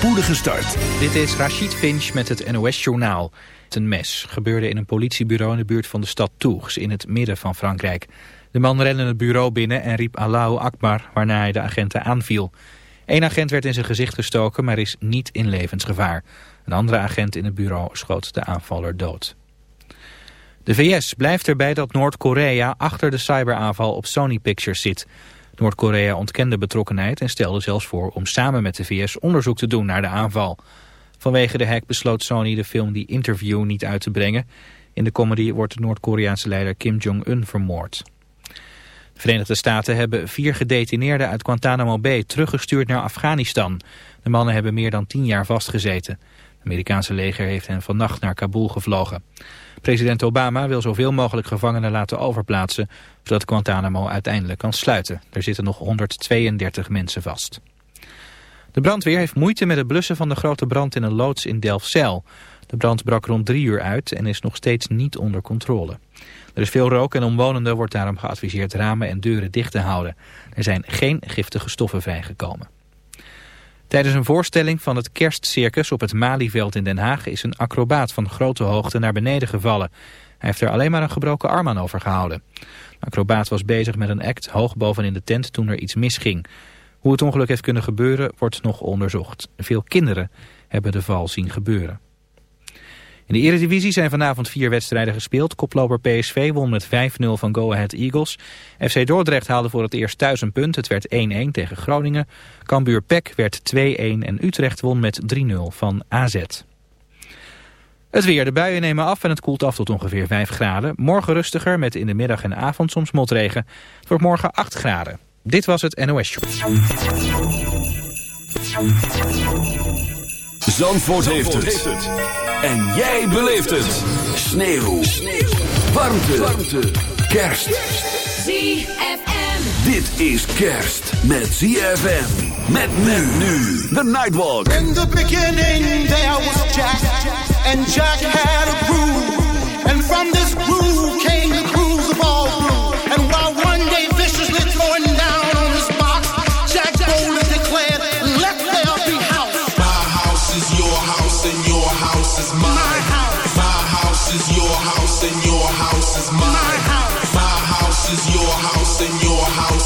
spoedige start. Dit is Rachid Finch met het NOS-journaal. Een mes gebeurde in een politiebureau in de buurt van de stad Tours in het midden van Frankrijk. De man rende het bureau binnen en riep Allahu Akbar, waarna hij de agenten aanviel. Eén agent werd in zijn gezicht gestoken, maar is niet in levensgevaar. Een andere agent in het bureau schoot de aanvaller dood. De VS blijft erbij dat Noord-Korea achter de cyberaanval op Sony Pictures zit. Noord-Korea ontkende betrokkenheid en stelde zelfs voor om samen met de VS onderzoek te doen naar de aanval. Vanwege de hack besloot Sony de film The Interview niet uit te brengen. In de comedy wordt de Noord-Koreaanse leider Kim Jong-un vermoord. De Verenigde Staten hebben vier gedetineerden uit Guantanamo Bay teruggestuurd naar Afghanistan. De mannen hebben meer dan tien jaar vastgezeten. Amerikaanse leger heeft hen vannacht naar Kabul gevlogen. President Obama wil zoveel mogelijk gevangenen laten overplaatsen... zodat Guantanamo uiteindelijk kan sluiten. Er zitten nog 132 mensen vast. De brandweer heeft moeite met het blussen van de grote brand in een loods in Delfzijl. De brand brak rond drie uur uit en is nog steeds niet onder controle. Er is veel rook en omwonenden wordt daarom geadviseerd ramen en deuren dicht te houden. Er zijn geen giftige stoffen vrijgekomen. Tijdens een voorstelling van het kerstcircus op het Malieveld in Den Haag is een acrobaat van grote hoogte naar beneden gevallen. Hij heeft er alleen maar een gebroken arm aan overgehouden. De acrobaat was bezig met een act hoog bovenin de tent toen er iets misging. Hoe het ongeluk heeft kunnen gebeuren wordt nog onderzocht. Veel kinderen hebben de val zien gebeuren. In de Eredivisie zijn vanavond vier wedstrijden gespeeld. Koploper PSV won met 5-0 van Go Ahead Eagles. FC Dordrecht haalde voor het eerst thuis een punt. Het werd 1-1 tegen Groningen. Cambuur Pek werd 2-1 en Utrecht won met 3-0 van AZ. Het weer. De buien nemen af en het koelt af tot ongeveer 5 graden. Morgen rustiger met in de middag en avond soms motregen. Het wordt morgen 8 graden. Dit was het NOS Show. Zandvoort, heeft, het. En jij beleeft het. Sneeuw. Sneeuw. Warmte. Warmte. Kerst. ZFM. Dit is kerst met ZFM. Met men nu. The Nightwalk. In the beginning there was Jack. And Jack had a groove. And from this groove came the grooves of all groove. And while one day viciously throwing down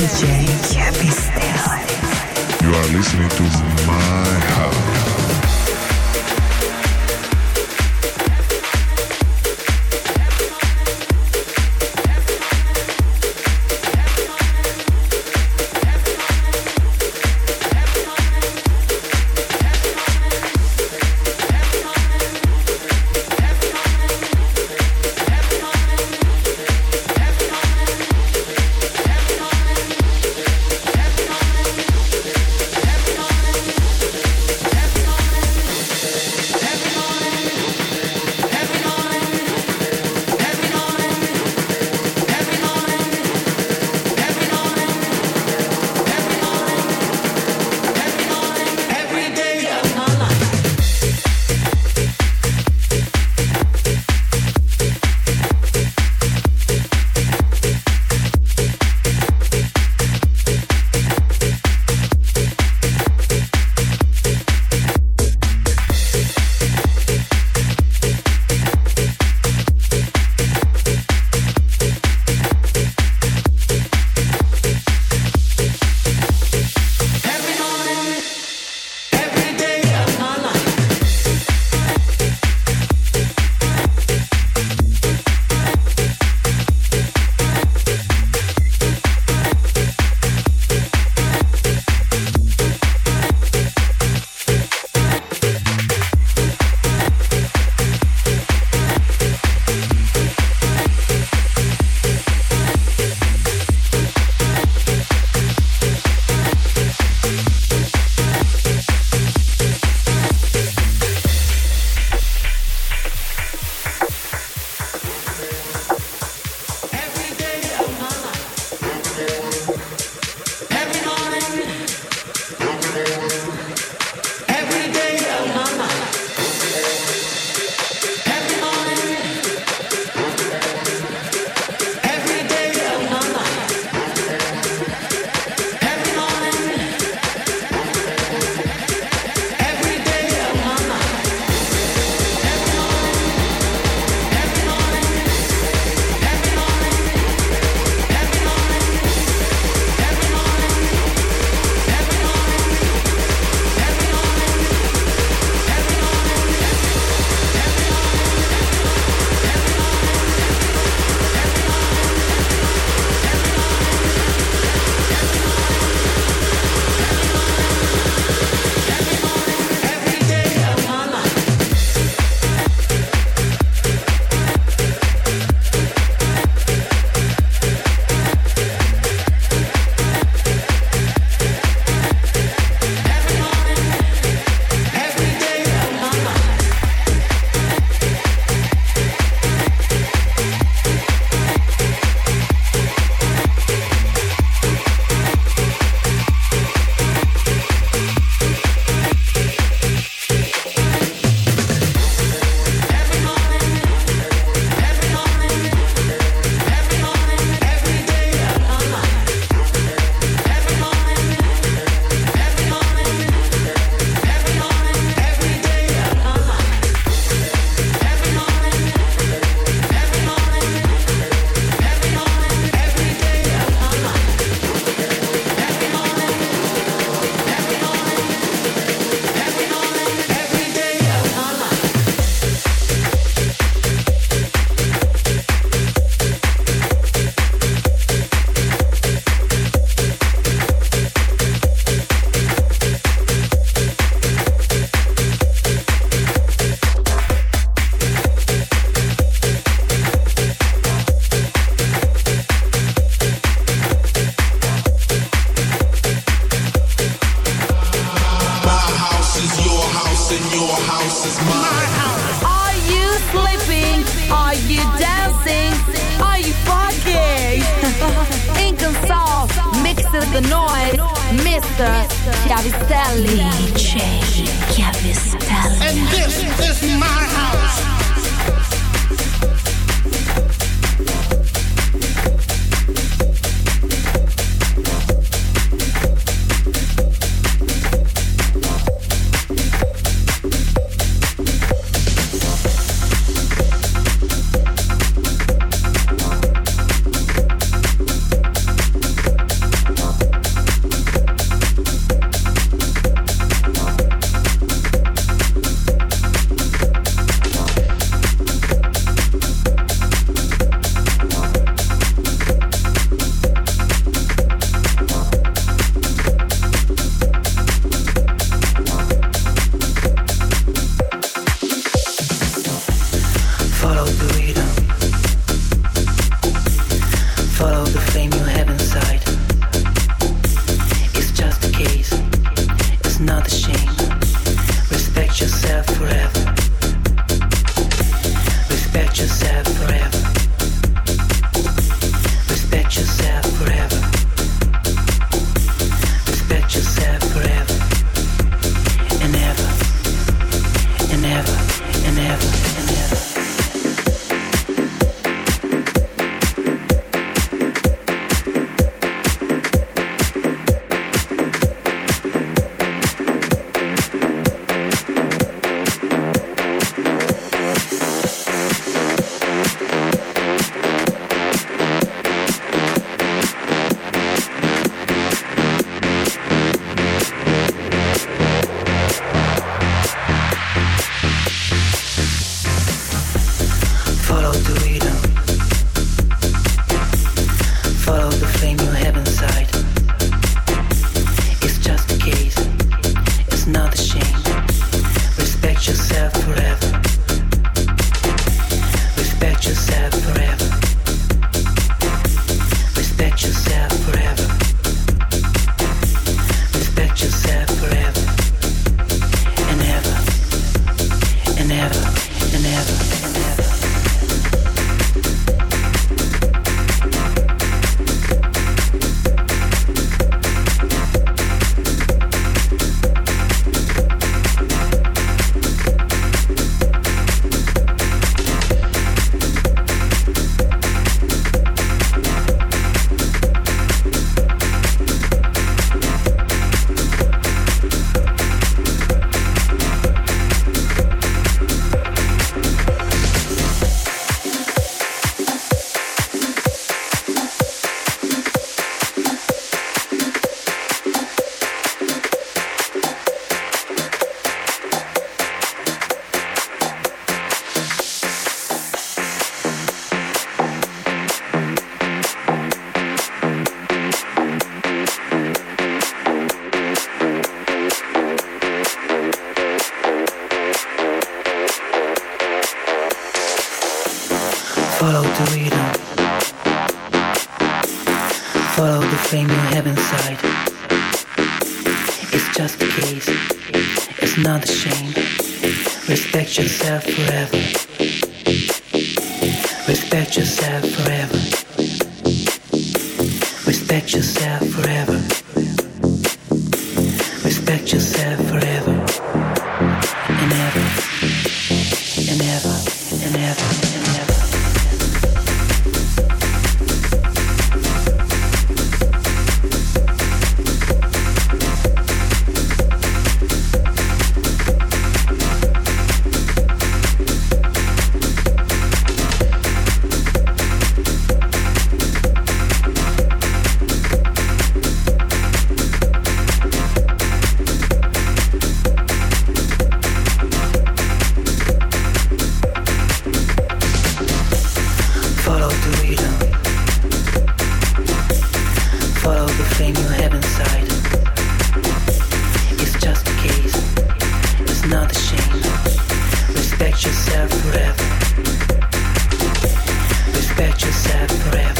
DJ. You are listening to forever. catch us at forever.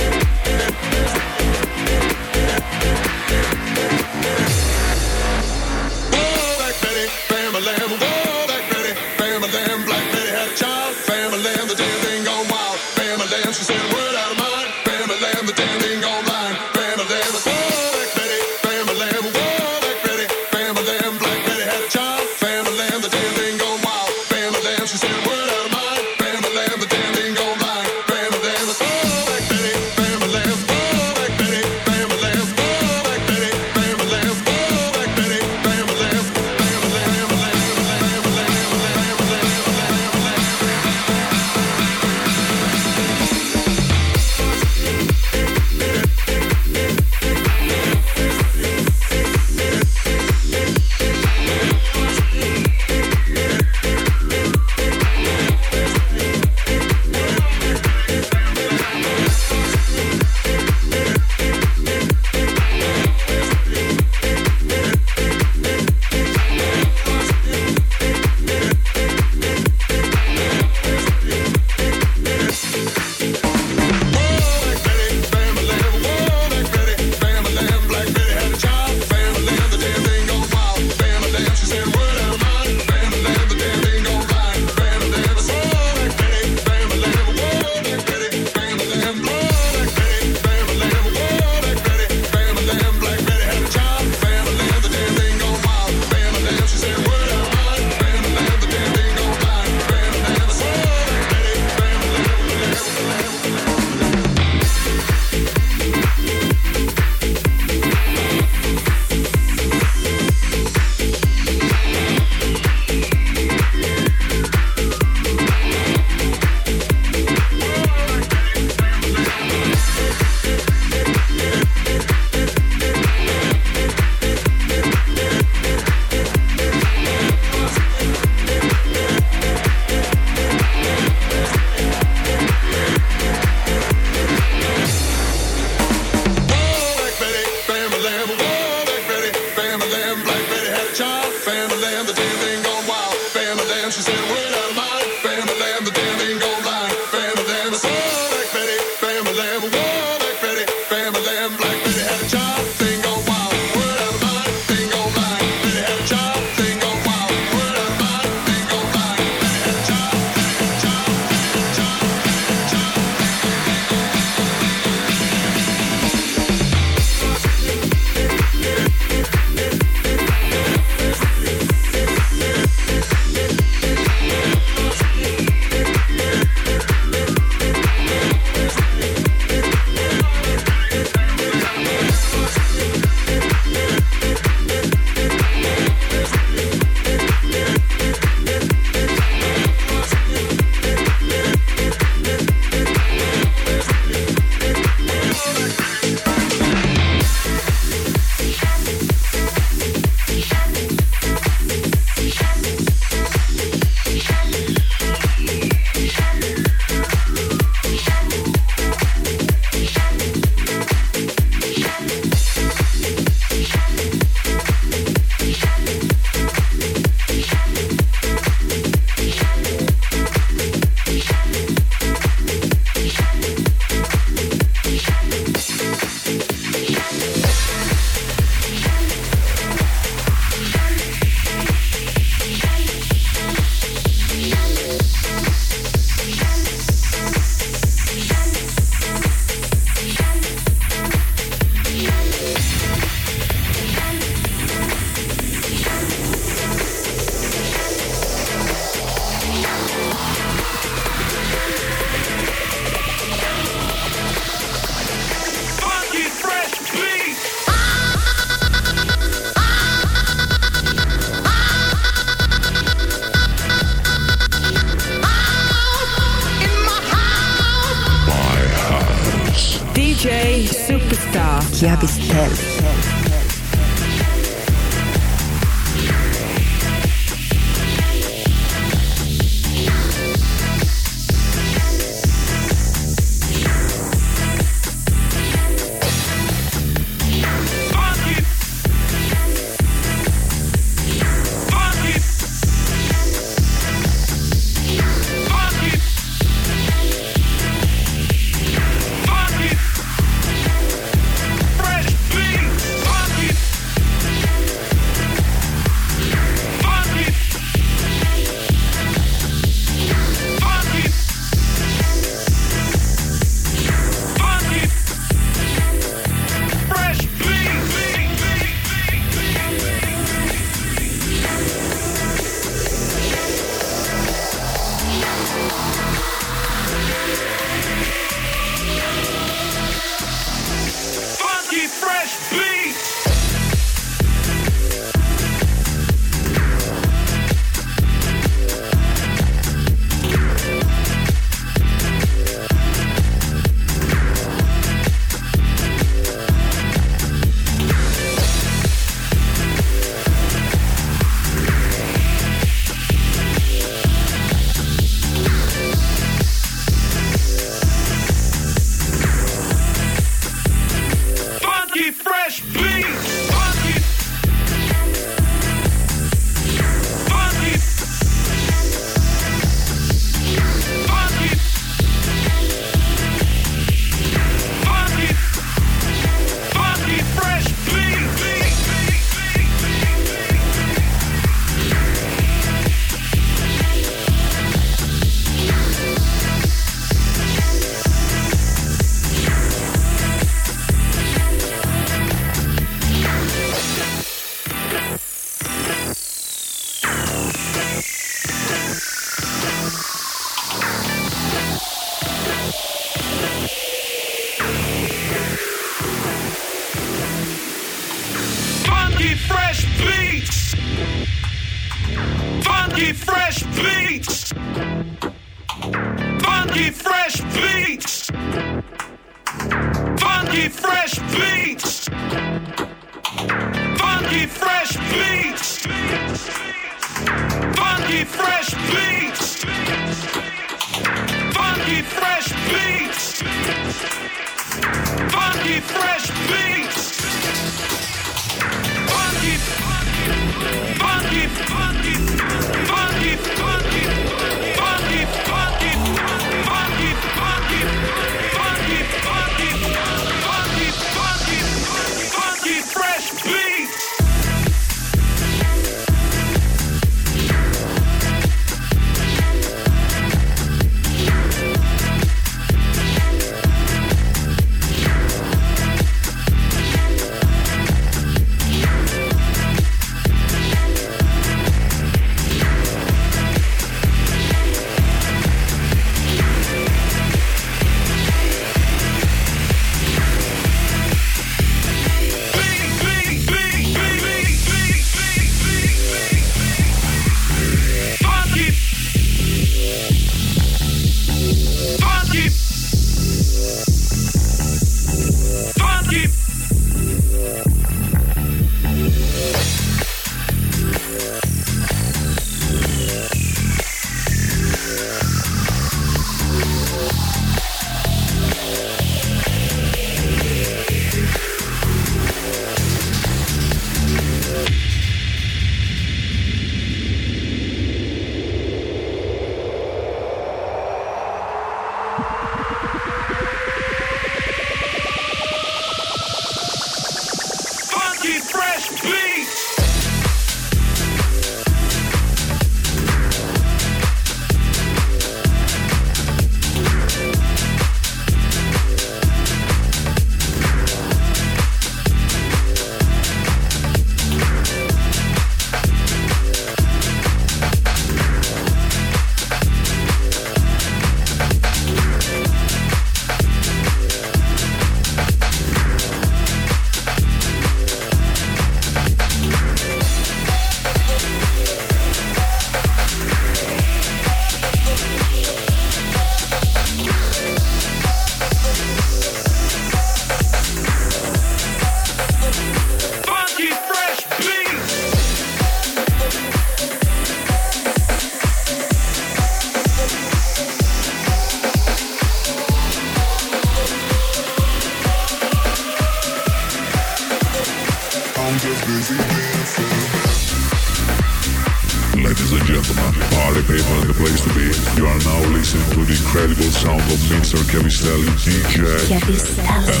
Special DJ. Chiavistelli.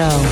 show.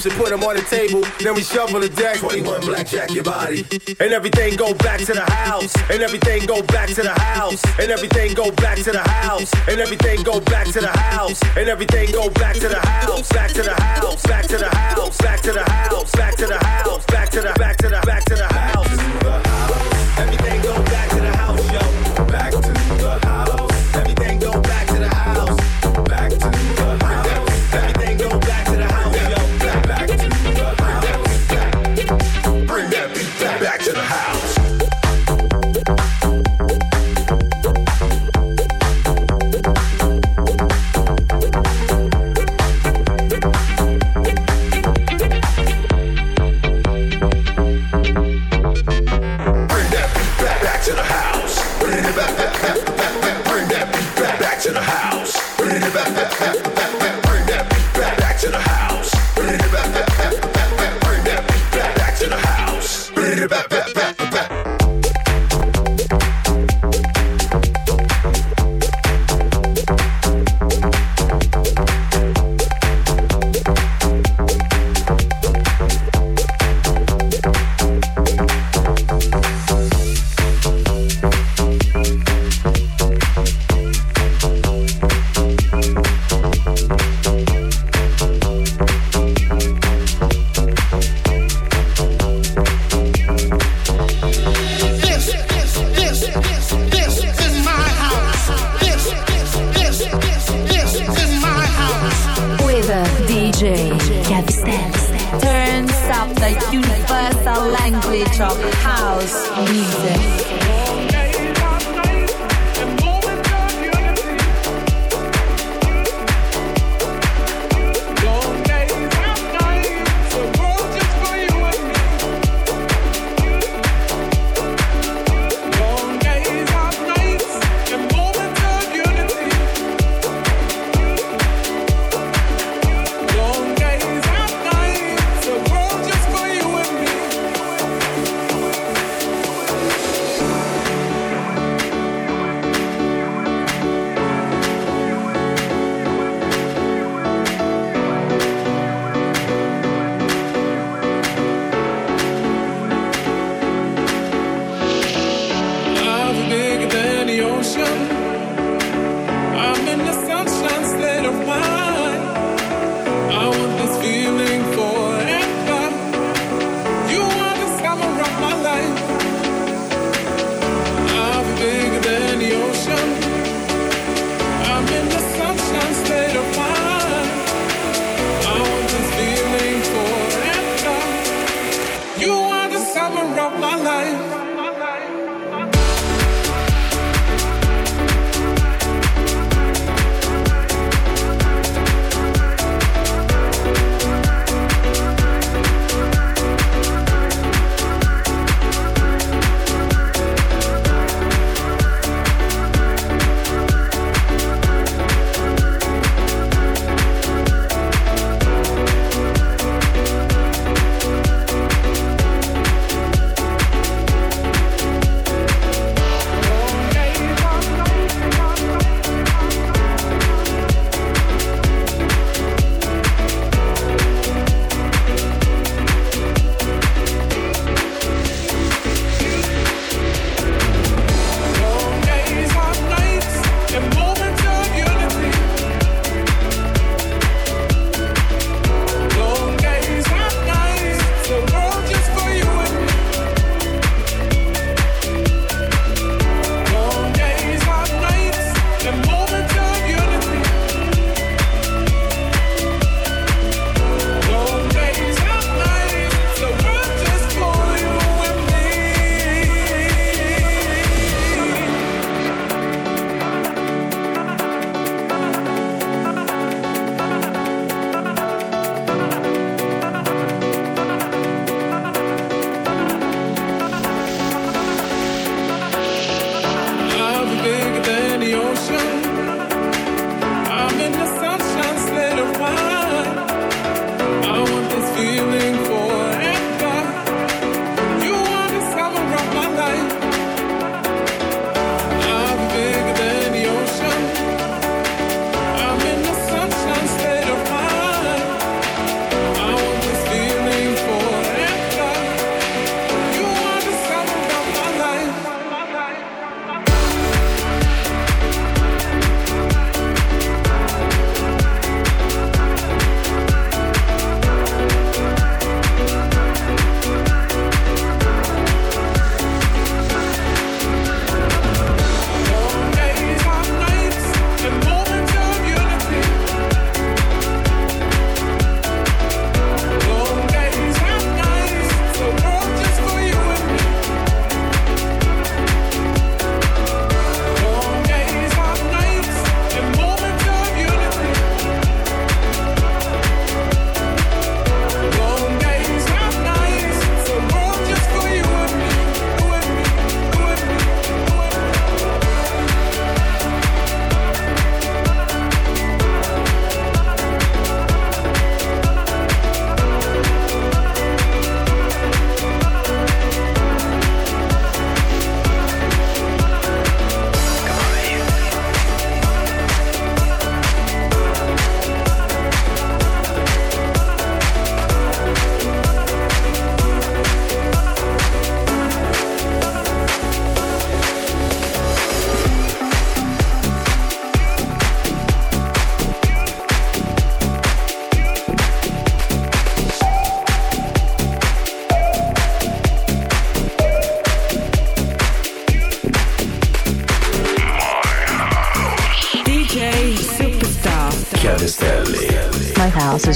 chips and put them on the table. Then we shovel the deck. 21 blackjack your body. And everything go back to the house. And everything go back to the house. And everything go back to the house. And everything go back to the house. And everything go back to the house. Back to the house. Back to the house. Back to the house. Back to the house. Back to the back to the back to the house. Everything go back.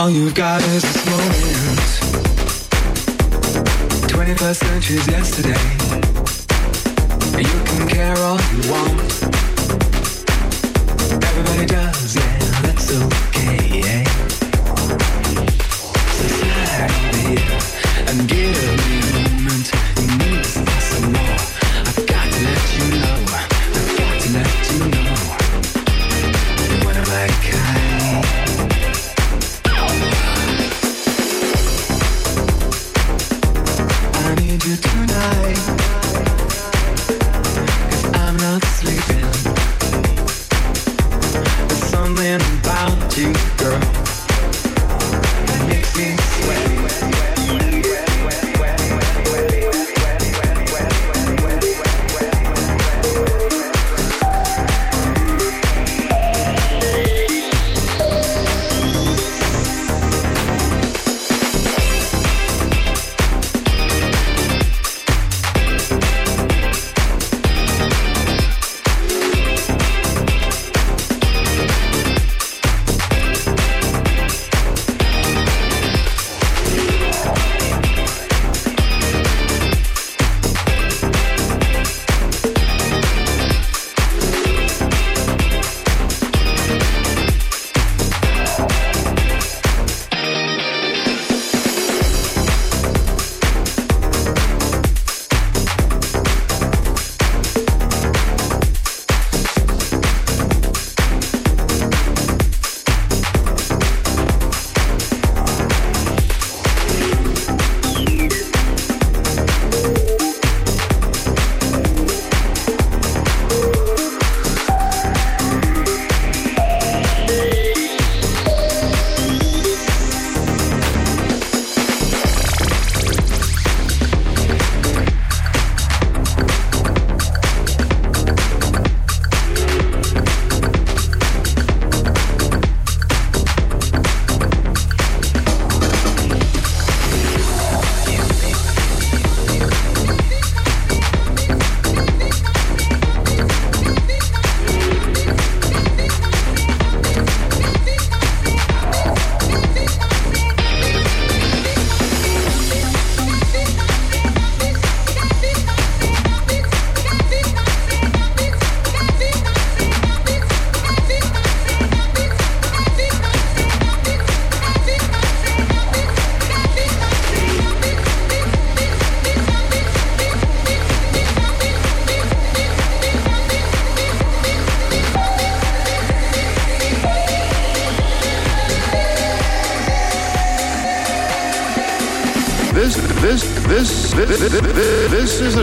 All you've got is this moment. 21st century's yesterday. You can care all you want. Everybody does, yeah, that's okay, yeah.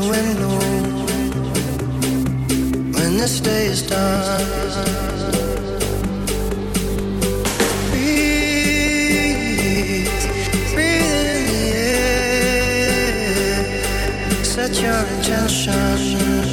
the when this day is done. Breathe, breathe in the air. Set your intentions.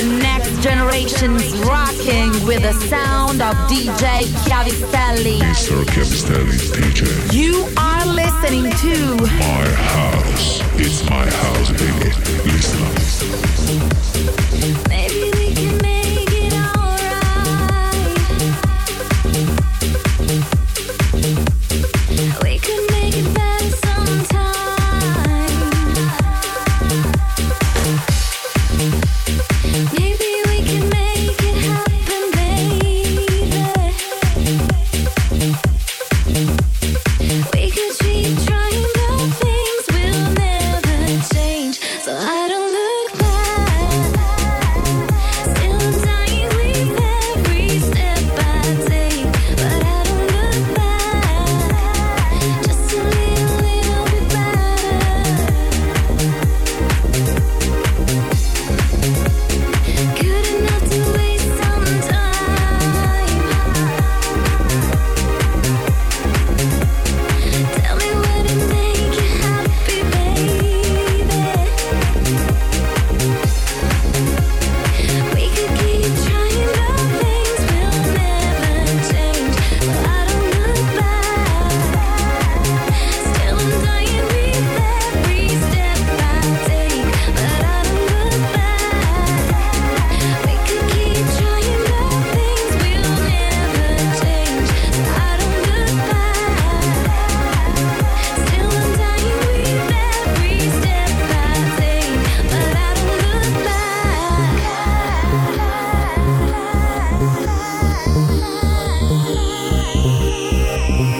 the next generation's rocking with the sound of DJ Chiavistelli. Mr. Chiavistelli, DJ. You are listening to My House. It's my house, baby. Listen up. Bye.